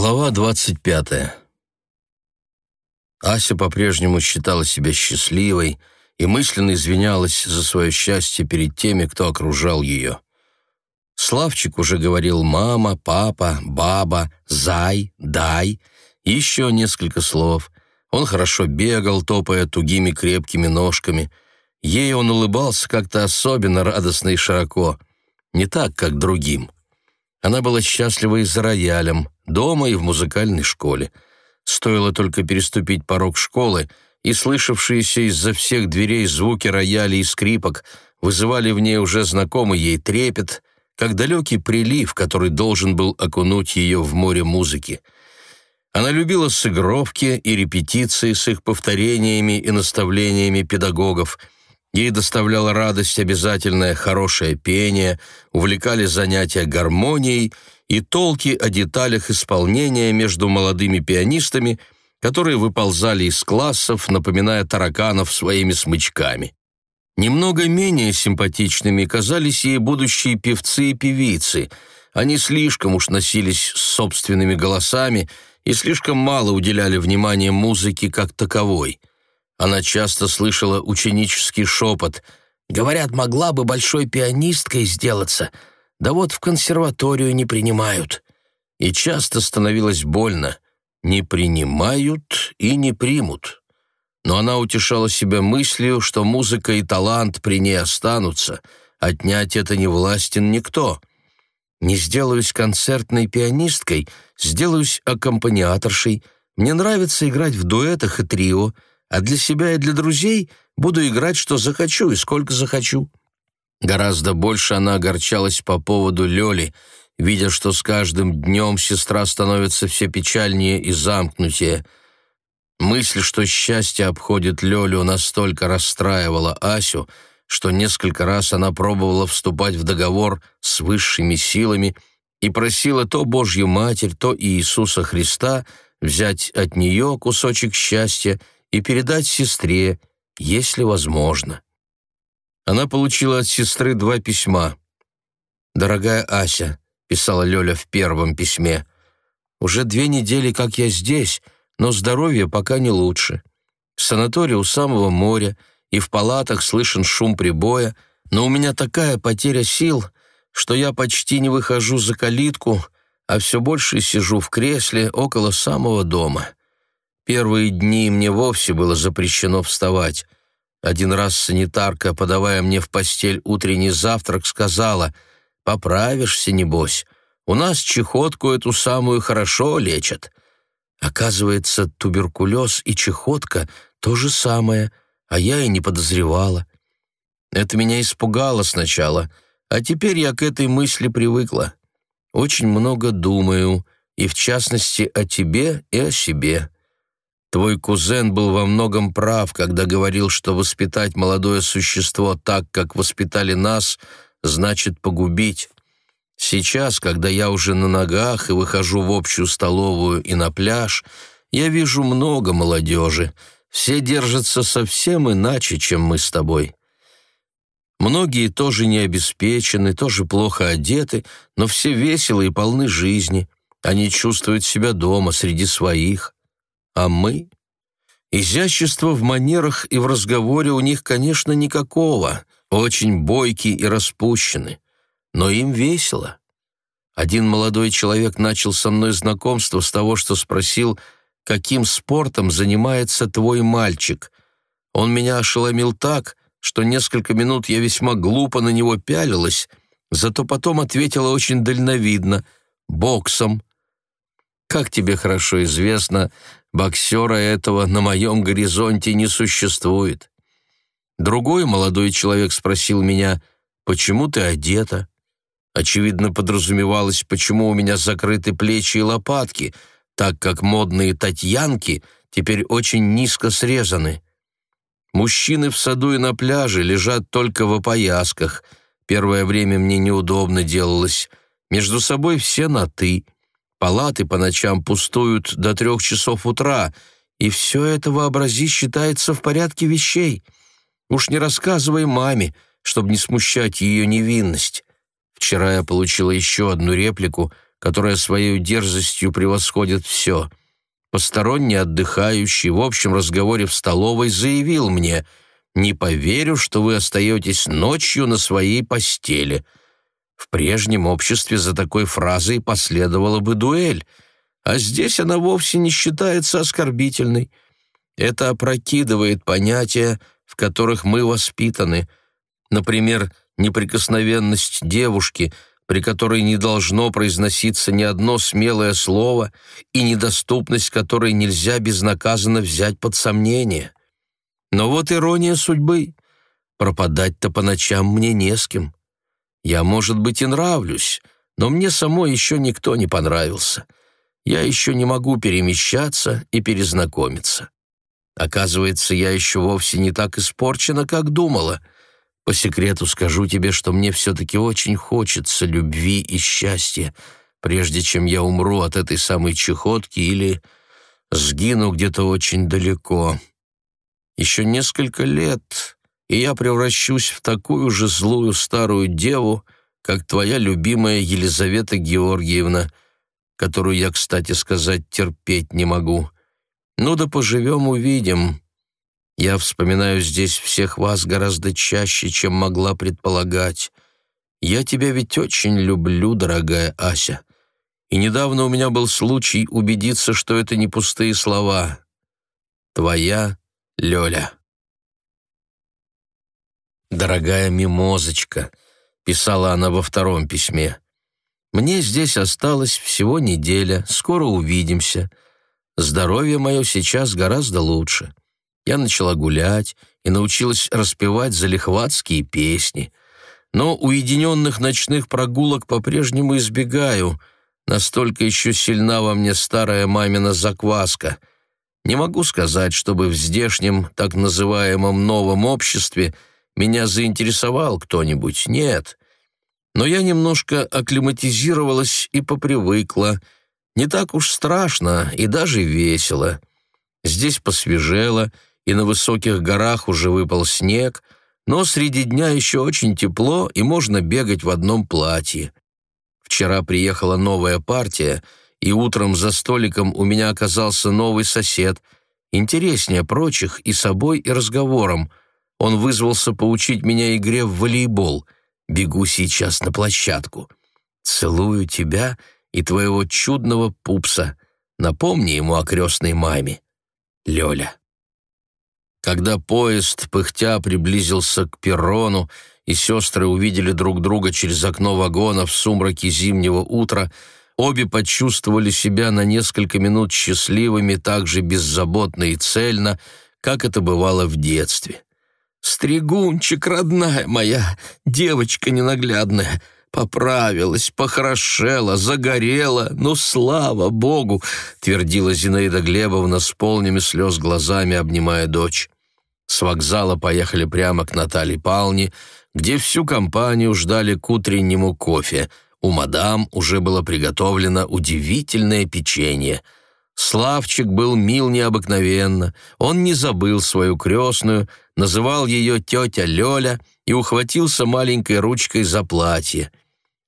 Глава двадцать пятая. Ася по-прежнему считала себя счастливой и мысленно извинялась за свое счастье перед теми, кто окружал ее. Славчик уже говорил «мама», «папа», «баба», «зай», «дай» еще несколько слов. Он хорошо бегал, топая тугими крепкими ножками. Ей он улыбался как-то особенно радостно и широко, не так, как другим. Она была счастлива и за роялем, дома и в музыкальной школе. Стоило только переступить порог школы, и слышавшиеся из-за всех дверей звуки рояля и скрипок вызывали в ней уже знакомый ей трепет, как далекий прилив, который должен был окунуть ее в море музыки. Она любила сыгровки и репетиции с их повторениями и наставлениями педагогов — Ей доставляло радость обязательное хорошее пение, увлекали занятия гармонией и толки о деталях исполнения между молодыми пианистами, которые выползали из классов, напоминая тараканов своими смычками. Немного менее симпатичными казались ей будущие певцы и певицы. Они слишком уж носились с собственными голосами и слишком мало уделяли внимания музыке как таковой — она часто слышала ученический шепот. «Говорят, могла бы большой пианисткой сделаться, да вот в консерваторию не принимают». И часто становилось больно. Не принимают и не примут. Но она утешала себя мыслью, что музыка и талант при ней останутся. Отнять это не властен никто. Не сделаюсь концертной пианисткой, сделаюсь аккомпаниаторшей. Мне нравится играть в дуэтах и трио — а для себя и для друзей буду играть, что захочу и сколько захочу». Гораздо больше она огорчалась по поводу Лёли, видя, что с каждым днем сестра становится все печальнее и замкнутее. Мысль, что счастье обходит Лёлю, настолько расстраивала Асю, что несколько раз она пробовала вступать в договор с высшими силами и просила то Божью Матерь, то Иисуса Христа взять от нее кусочек счастья и передать сестре, если возможно. Она получила от сестры два письма. «Дорогая Ася», — писала Лёля в первом письме, «уже две недели, как я здесь, но здоровье пока не лучше. Санаторий у самого моря, и в палатах слышен шум прибоя, но у меня такая потеря сил, что я почти не выхожу за калитку, а все больше сижу в кресле около самого дома. Первые дни мне вовсе было запрещено вставать. Один раз санитарка, подавая мне в постель утренний завтрак, сказала «Поправишься, небось, у нас чехотку эту самую хорошо лечат». Оказывается, туберкулез и чехотка — то же самое, а я и не подозревала. Это меня испугало сначала, а теперь я к этой мысли привыкла. Очень много думаю, и в частности о тебе и о себе. Твой кузен был во многом прав, когда говорил, что воспитать молодое существо так, как воспитали нас, значит погубить. Сейчас, когда я уже на ногах и выхожу в общую столовую и на пляж, я вижу много молодежи. Все держатся совсем иначе, чем мы с тобой. Многие тоже не обеспечены, тоже плохо одеты, но все веселы и полны жизни. Они чувствуют себя дома, среди своих. А мы? Изящества в манерах и в разговоре у них, конечно, никакого, очень бойки и распущены, но им весело. Один молодой человек начал со мной знакомство с того, что спросил, каким спортом занимается твой мальчик. Он меня ошеломил так, что несколько минут я весьма глупо на него пялилась, зато потом ответила очень дальновидно — боксом. Как тебе хорошо известно, боксера этого на моем горизонте не существует. Другой молодой человек спросил меня, почему ты одета? Очевидно, подразумевалось, почему у меня закрыты плечи и лопатки, так как модные татьянки теперь очень низко срезаны. Мужчины в саду и на пляже лежат только в опоясках. Первое время мне неудобно делалось. Между собой все на «ты». Палаты по ночам пустуют до трех часов утра, и все это, вообрази, считается в порядке вещей. Уж не рассказывай маме, чтобы не смущать ее невинность. Вчера я получила еще одну реплику, которая своей дерзостью превосходит все. Посторонний отдыхающий в общем разговоре в столовой заявил мне «Не поверю, что вы остаетесь ночью на своей постели». В прежнем обществе за такой фразой последовала бы дуэль, а здесь она вовсе не считается оскорбительной. Это опрокидывает понятия, в которых мы воспитаны. Например, неприкосновенность девушки, при которой не должно произноситься ни одно смелое слово и недоступность которой нельзя безнаказанно взять под сомнение. Но вот ирония судьбы. Пропадать-то по ночам мне не с кем. Я, может быть, и нравлюсь, но мне самой еще никто не понравился. Я еще не могу перемещаться и перезнакомиться. Оказывается, я еще вовсе не так испорчена, как думала. По секрету скажу тебе, что мне все-таки очень хочется любви и счастья, прежде чем я умру от этой самой чехотки или сгину где-то очень далеко. Еще несколько лет, и я превращусь в такую же злую старую деву, как твоя любимая Елизавета Георгиевна, которую я, кстати сказать, терпеть не могу. Ну да поживем, увидим. Я вспоминаю здесь всех вас гораздо чаще, чем могла предполагать. Я тебя ведь очень люблю, дорогая Ася. И недавно у меня был случай убедиться, что это не пустые слова. Твоя Лёля. «Дорогая мимозочка», — писала она во втором письме, — «мне здесь осталось всего неделя, скоро увидимся. Здоровье мое сейчас гораздо лучше. Я начала гулять и научилась распевать залихватские песни. Но уединенных ночных прогулок по-прежнему избегаю, настолько еще сильна во мне старая мамина закваска. Не могу сказать, чтобы в здешнем так называемом новом обществе — меня заинтересовал кто-нибудь, нет. Но я немножко акклиматизировалась и попривыкла. Не так уж страшно и даже весело. Здесь посвежело, и на высоких горах уже выпал снег, но среди дня еще очень тепло, и можно бегать в одном платье. Вчера приехала новая партия, и утром за столиком у меня оказался новый сосед, интереснее прочих и собой, и разговором. Он вызвался поучить меня игре в волейбол. Бегу сейчас на площадку. Целую тебя и твоего чудного пупса. Напомни ему о крестной маме. Лёля. Когда поезд, пыхтя, приблизился к перрону, и сестры увидели друг друга через окно вагона в сумраке зимнего утра, обе почувствовали себя на несколько минут счастливыми так же беззаботно и цельно, как это бывало в детстве. Стригунчик, родная моя, девочка ненаглядная, поправилась, похорошела, загорела, ну, слава богу!» — твердила Зинаида Глебовна с полными слез глазами, обнимая дочь. С вокзала поехали прямо к Наталье Палне, где всю компанию ждали к утреннему кофе. У мадам уже было приготовлено удивительное печенье — Славчик был мил необыкновенно, он не забыл свою крестную, называл ее тетя Лёля и ухватился маленькой ручкой за платье.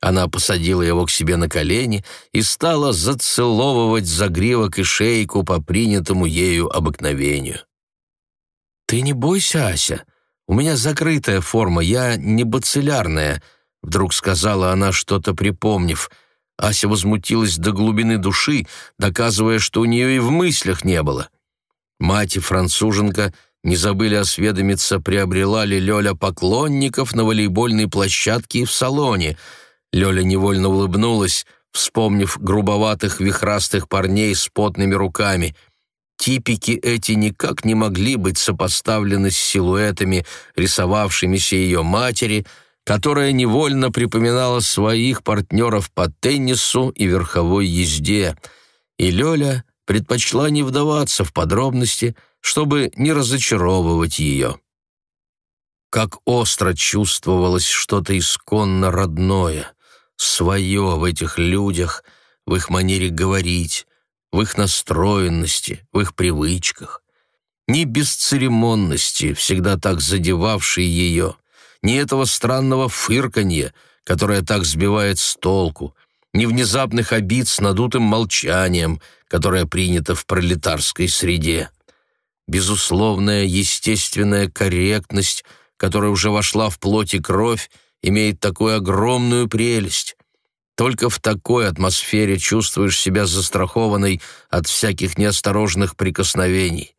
Она посадила его к себе на колени и стала зацеловывать загривок и шейку по принятому ею обыкновению. «Ты не бойся, Ася, у меня закрытая форма, я не бациллярная», — вдруг сказала она, что-то припомнив — Ася возмутилась до глубины души, доказывая, что у нее и в мыслях не было. Мать и француженка не забыли осведомиться, приобрела ли Лёля поклонников на волейбольной площадке и в салоне. Лёля невольно улыбнулась, вспомнив грубоватых вихрастых парней с потными руками. Типики эти никак не могли быть сопоставлены с силуэтами, рисовавшимися ее матери — которая невольно припоминала своих партнеров по теннису и верховой езде, и Лёля предпочла не вдаваться в подробности, чтобы не разочаровывать ее. Как остро чувствовалось что-то исконно родное, свое в этих людях, в их манере говорить, в их настроенности, в их привычках. Ни бесцеремонности, всегда так задевавшей ее, ни этого странного фырканья, которое так сбивает с толку, ни внезапных обид с надутым молчанием, которое принято в пролетарской среде. Безусловная естественная корректность, которая уже вошла в плоть и кровь, имеет такую огромную прелесть. Только в такой атмосфере чувствуешь себя застрахованной от всяких неосторожных прикосновений.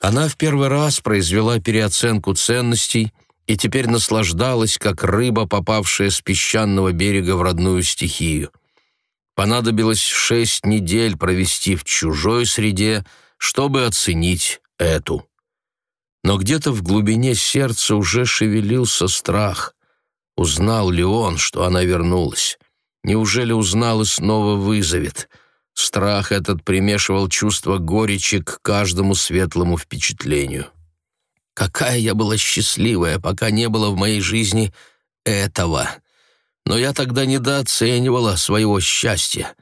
Она в первый раз произвела переоценку ценностей и теперь наслаждалась, как рыба, попавшая с песчаного берега в родную стихию. Понадобилось шесть недель провести в чужой среде, чтобы оценить эту. Но где-то в глубине сердца уже шевелился страх. Узнал ли он, что она вернулась? Неужели узнал и снова вызовет? Страх этот примешивал чувство горечи к каждому светлому впечатлению. Какая я была счастливая, пока не было в моей жизни этого. Но я тогда недооценивала своего счастья.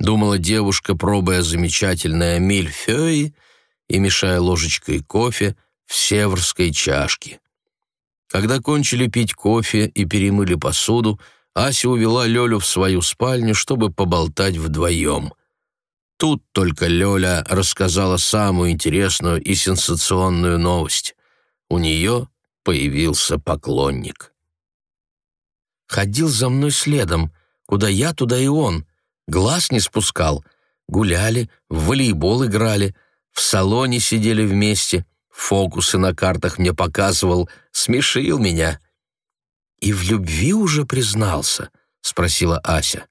Думала девушка, пробуя замечательное мильфёй и мешая ложечкой кофе в северской чашке. Когда кончили пить кофе и перемыли посуду, Ася увела Лёлю в свою спальню, чтобы поболтать вдвоем. Тут только Лёля рассказала самую интересную и сенсационную новость. У неё появился поклонник. Ходил за мной следом. Куда я, туда и он. Глаз не спускал. Гуляли, в волейбол играли, в салоне сидели вместе фокусы на картах мне показывал, смешил меня». «И в любви уже признался?» — спросила Ася.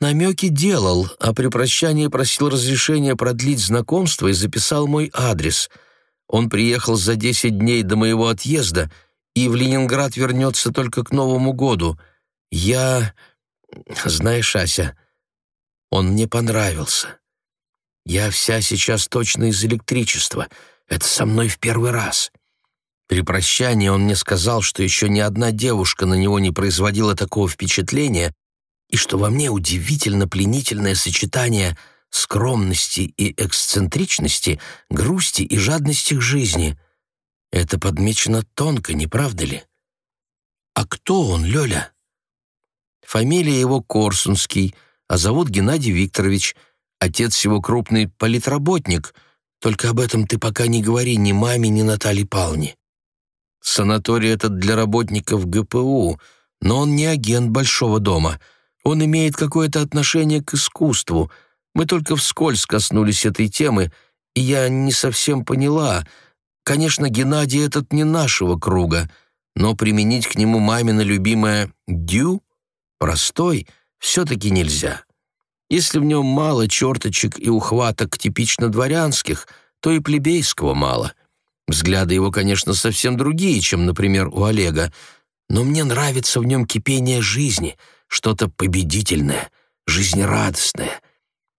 Намеки делал, а при прощании просил разрешения продлить знакомство и записал мой адрес. Он приехал за десять дней до моего отъезда и в Ленинград вернется только к Новому году. Я... Знаешь, Ася, он мне понравился. Я вся сейчас точно из электричества — это со мной в первый раз. При прощании он мне сказал, что еще ни одна девушка на него не производила такого впечатления и что во мне удивительно пленительное сочетание скромности и эксцентричности, грусти и жадности к жизни. Это подмечено тонко, не правда ли? А кто он, Лёля? Фамилия его Корсунский, а зовут Геннадий Викторович, отец его крупный политработник — только об этом ты пока не говори ни маме, ни Наталье Павловне. Санаторий этот для работников ГПУ, но он не агент Большого дома. Он имеет какое-то отношение к искусству. Мы только вскользь коснулись этой темы, и я не совсем поняла. Конечно, Геннадий этот не нашего круга, но применить к нему мамина любимое «дю» простой все-таки нельзя. Если в нем мало черточек и ухваток типично дворянских, то и плебейского мало. Взгляды его, конечно, совсем другие, чем, например, у Олега, но мне нравится в нем кипение жизни, что-то победительное, жизнерадостное.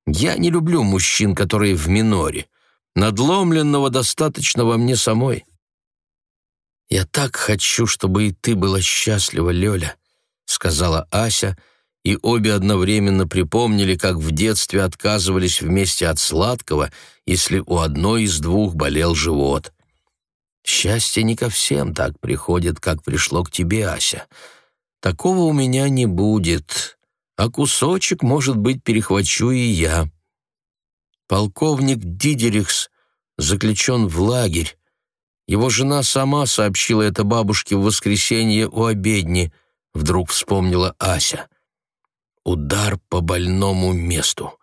Я не люблю мужчин, которые в миноре. Надломленного достаточно во мне самой. «Я так хочу, чтобы и ты была счастлива, Лёля», — сказала Ася, — и обе одновременно припомнили, как в детстве отказывались вместе от сладкого, если у одной из двух болел живот. Счастье не ко всем так приходит, как пришло к тебе, Ася. Такого у меня не будет, а кусочек, может быть, перехвачу и я. Полковник Дидерихс заключен в лагерь. Его жена сама сообщила это бабушке в воскресенье у обедни, вдруг вспомнила Ася. Удар по больному месту.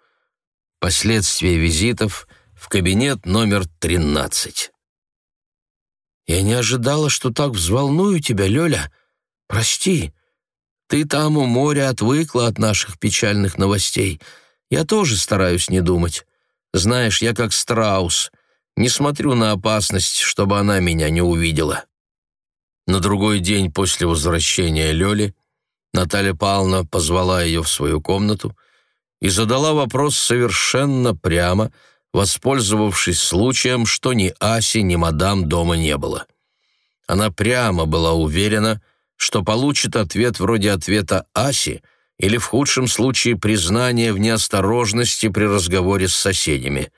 Последствия визитов в кабинет номер 13. «Я не ожидала, что так взволную тебя, Лёля. Прости. Ты там у моря отвыкла от наших печальных новостей. Я тоже стараюсь не думать. Знаешь, я как страус. Не смотрю на опасность, чтобы она меня не увидела». На другой день после возвращения Лёли Наталья Павловна позвала ее в свою комнату и задала вопрос совершенно прямо, воспользовавшись случаем, что ни Аси, ни мадам дома не было. Она прямо была уверена, что получит ответ вроде ответа Аси или в худшем случае признание в неосторожности при разговоре с соседями.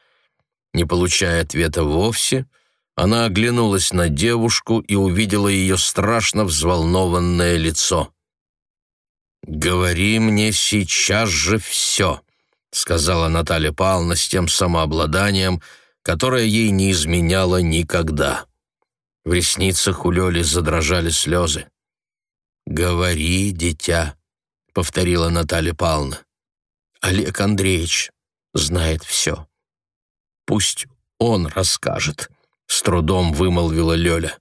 Не получая ответа вовсе, она оглянулась на девушку и увидела ее страшно взволнованное лицо. «Говори мне сейчас же все», — сказала Наталья Павловна с тем самообладанием, которое ей не изменяло никогда. В ресницах у Лёли задрожали слезы. «Говори, дитя», — повторила Наталья Павловна. «Олег Андреевич знает все. Пусть он расскажет», — с трудом вымолвила Лёля.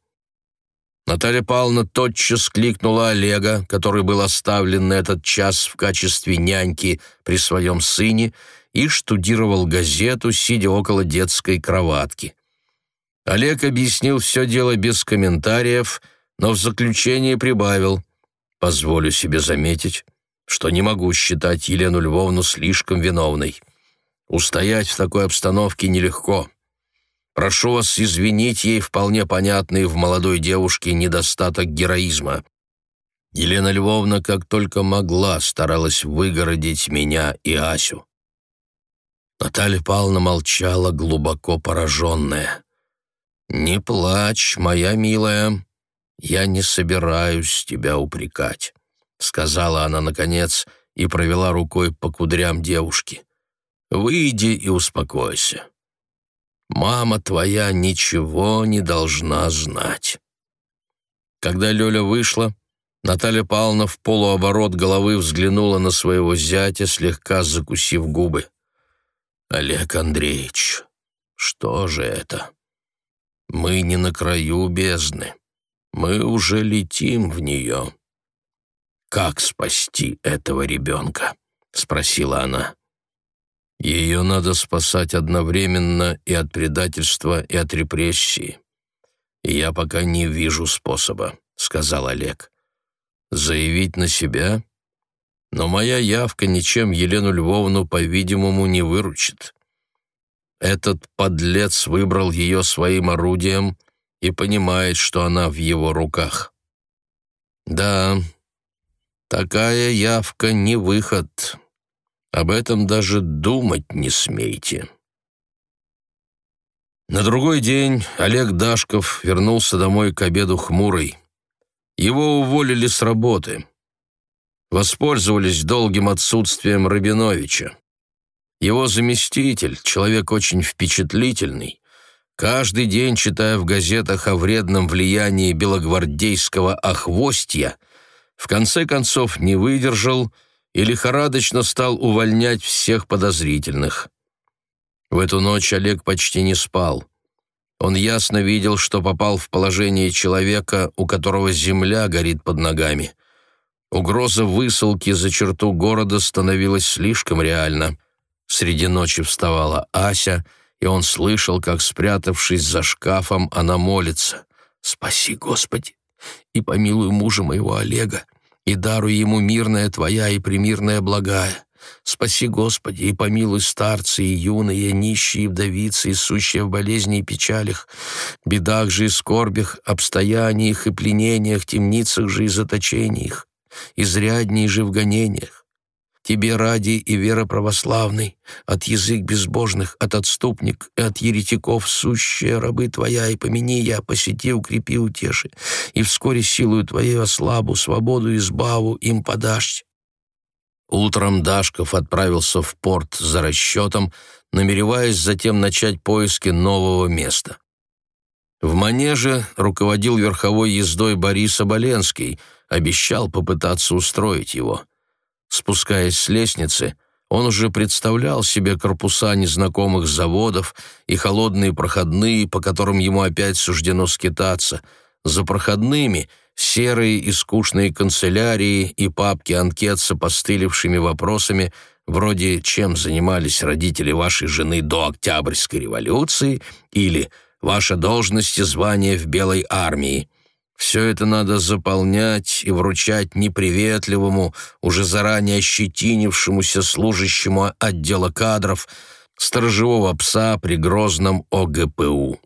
Наталья Павловна тотчас кликнула Олега, который был оставлен на этот час в качестве няньки при своем сыне и штудировал газету, сидя около детской кроватки. Олег объяснил все дело без комментариев, но в заключение прибавил «Позволю себе заметить, что не могу считать Елену Львовну слишком виновной. Устоять в такой обстановке нелегко». Прошу вас извинить ей вполне понятный в молодой девушке недостаток героизма. Елена Львовна как только могла старалась выгородить меня и Асю. Наталья Павловна молчала, глубоко пораженная. «Не плачь, моя милая, я не собираюсь тебя упрекать», — сказала она наконец и провела рукой по кудрям девушки. «Выйди и успокойся. Мама твоя ничего не должна знать». Когда Лёля вышла, Наталья Павловна в полуоборот головы взглянула на своего зятя, слегка закусив губы. «Олег Андреевич, что же это? Мы не на краю бездны. Мы уже летим в нее». «Как спасти этого ребенка?» — спросила она. Ее надо спасать одновременно и от предательства, и от репрессии. Я пока не вижу способа, сказал Олег. Заявить на себя? Но моя явка ничем Елену Львовну, по-видимому, не выручит. Этот подлец выбрал ее своим орудием и понимает, что она в его руках. Да, такая явка не выход. Об этом даже думать не смейте. На другой день Олег Дашков вернулся домой к обеду хмурый. Его уволили с работы. Воспользовались долгим отсутствием Рабиновича. Его заместитель, человек очень впечатлительный, каждый день, читая в газетах о вредном влиянии белогвардейского охвостья, в конце концов не выдержал – и лихорадочно стал увольнять всех подозрительных. В эту ночь Олег почти не спал. Он ясно видел, что попал в положение человека, у которого земля горит под ногами. Угроза высылки за черту города становилась слишком реальна. Среди ночи вставала Ася, и он слышал, как, спрятавшись за шкафом, она молится. «Спаси, Господи, и помилуй мужа моего Олега, и даруй ему мирная Твоя и примирная благая. Спаси, Господи, и помилуй старцы и юные, нищие и вдовицы, и сущие в болезни и печалях, бедах же и скорбях, обстояниях и пленениях, темницах же и заточениях, изрядней же в гонениях Тебе ради и вера православной, от язык безбожных, от отступник и от еретиков сущие рабы Твоя, и помяни я, посети, укрепи, утеши, и вскоре силою Твоей ослабу, свободу избаву им подашь. Утром Дашков отправился в порт за расчетом, намереваясь затем начать поиски нового места. В манеже руководил верховой ездой Борис Оболенский, обещал попытаться устроить его. Спускаясь с лестницы, он уже представлял себе корпуса незнакомых заводов и холодные проходные, по которым ему опять суждено скитаться. За проходными — серые и скучные канцелярии и папки анкет с опостылевшими вопросами, вроде «Чем занимались родители вашей жены до Октябрьской революции?» или «Ваша должность и звание в Белой армии». Все это надо заполнять и вручать неприветливому, уже заранее ощетинившемуся служащему отдела кадров, сторожевого пса при грозном ОГПУ.